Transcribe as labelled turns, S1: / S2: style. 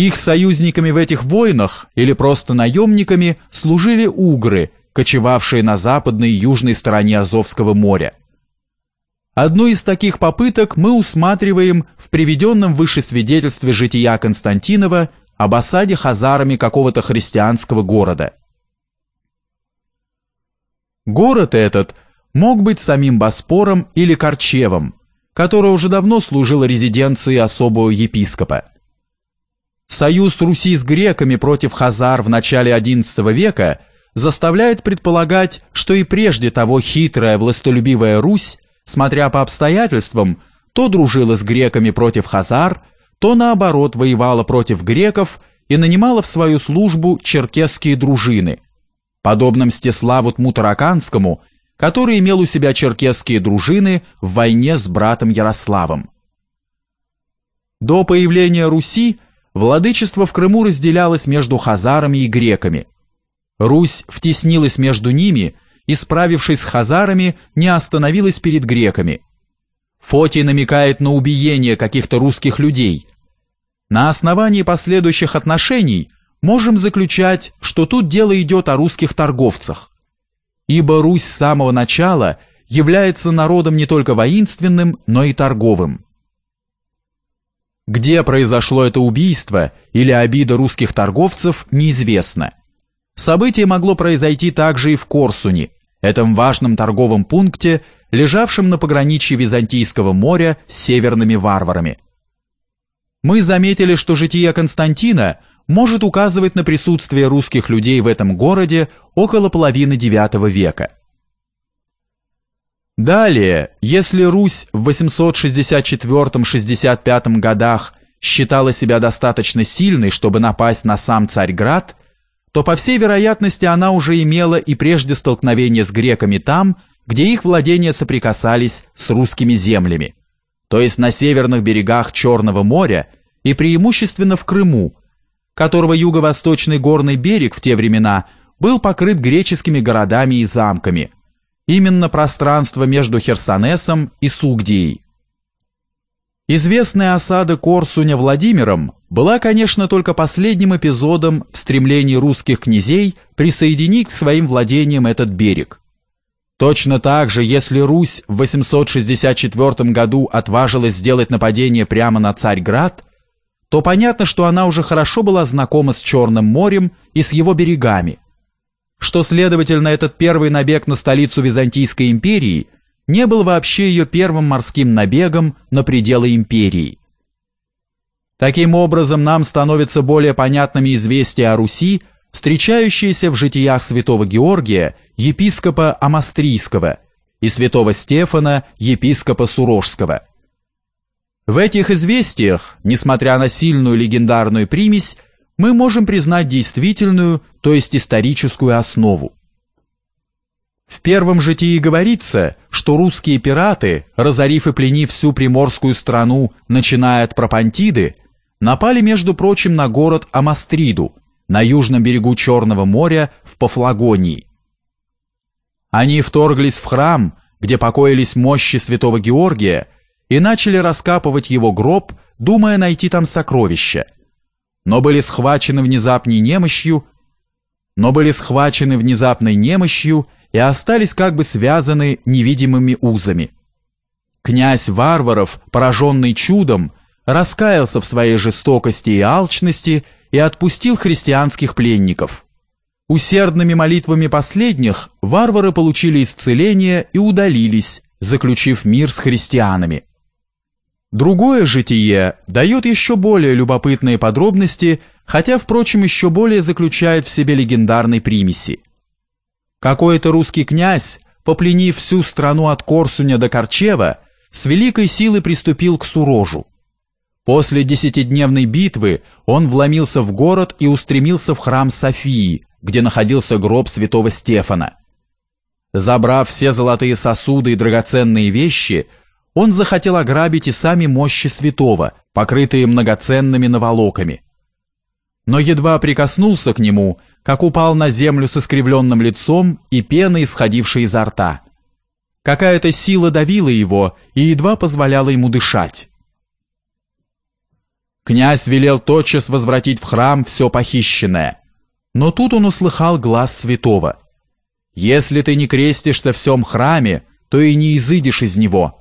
S1: Их союзниками в этих войнах или просто наемниками служили угры, кочевавшие на западной и южной стороне Азовского моря. Одну из таких попыток мы усматриваем в приведенном выше свидетельстве жития Константинова об осаде хазарами какого-то христианского города. Город этот мог быть самим Боспором или Корчевом, который уже давно служил резиденцией особого епископа. Союз Руси с греками против хазар в начале XI века заставляет предполагать, что и прежде того хитрая властолюбивая Русь смотря по обстоятельствам, то дружила с греками против хазар, то наоборот воевала против греков и нанимала в свою службу черкесские дружины, подобно Мстиславу Тмутараканскому, который имел у себя черкесские дружины в войне с братом Ярославом. До появления Руси владычество в Крыму разделялось между хазарами и греками. Русь втеснилась между ними – и, справившись с хазарами, не остановилась перед греками. Фотий намекает на убиение каких-то русских людей. На основании последующих отношений можем заключать, что тут дело идет о русских торговцах. Ибо Русь с самого начала является народом не только воинственным, но и торговым. Где произошло это убийство или обида русских торговцев, неизвестно. Событие могло произойти также и в Корсуне, этом важном торговом пункте, лежавшем на пограничье Византийского моря с северными варварами. Мы заметили, что житие Константина может указывать на присутствие русских людей в этом городе около половины IX века. Далее, если Русь в 864-65 годах считала себя достаточно сильной, чтобы напасть на сам Царьград, то, по всей вероятности, она уже имела и прежде столкновение с греками там, где их владения соприкасались с русскими землями, то есть на северных берегах Черного моря и преимущественно в Крыму, которого юго-восточный горный берег в те времена был покрыт греческими городами и замками, именно пространство между Херсонесом и Сугдией. Известная осада Корсуня Владимиром была, конечно, только последним эпизодом в стремлении русских князей присоединить к своим владениям этот берег. Точно так же, если Русь в 864 году отважилась сделать нападение прямо на Царьград, то понятно, что она уже хорошо была знакома с Черным морем и с его берегами, что, следовательно, этот первый набег на столицу Византийской империи – не был вообще ее первым морским набегом на пределы империи. Таким образом, нам становятся более понятными известия о Руси, встречающиеся в житиях святого Георгия, епископа Амастрийского, и святого Стефана, епископа Сурожского. В этих известиях, несмотря на сильную легендарную примесь, мы можем признать действительную, то есть историческую основу. В первом житии говорится, что русские пираты, разорив и пленив всю приморскую страну, начиная от Пропантиды, напали, между прочим, на город Амастриду, на южном берегу Черного моря в Пафлагонии. Они вторглись в храм, где покоились мощи святого Георгия, и начали раскапывать его гроб, думая найти там сокровища. Но были схвачены внезапной немощью, но были схвачены внезапной немощью и остались как бы связаны невидимыми узами. Князь варваров, пораженный чудом, раскаялся в своей жестокости и алчности и отпустил христианских пленников. Усердными молитвами последних варвары получили исцеление и удалились, заключив мир с христианами. Другое житие дает еще более любопытные подробности, хотя, впрочем, еще более заключает в себе легендарной примеси. Какой-то русский князь, попленив всю страну от Корсуня до Корчева, с великой силой приступил к Сурожу. После десятидневной битвы он вломился в город и устремился в храм Софии, где находился гроб святого Стефана. Забрав все золотые сосуды и драгоценные вещи, он захотел ограбить и сами мощи святого, покрытые многоценными наволоками. Но едва прикоснулся к нему – как упал на землю с искривленным лицом и пеной, исходившей изо рта. Какая-то сила давила его и едва позволяла ему дышать. Князь велел тотчас возвратить в храм все похищенное. Но тут он услыхал глаз святого. «Если ты не крестишься в всем храме, то и не изыдешь из него,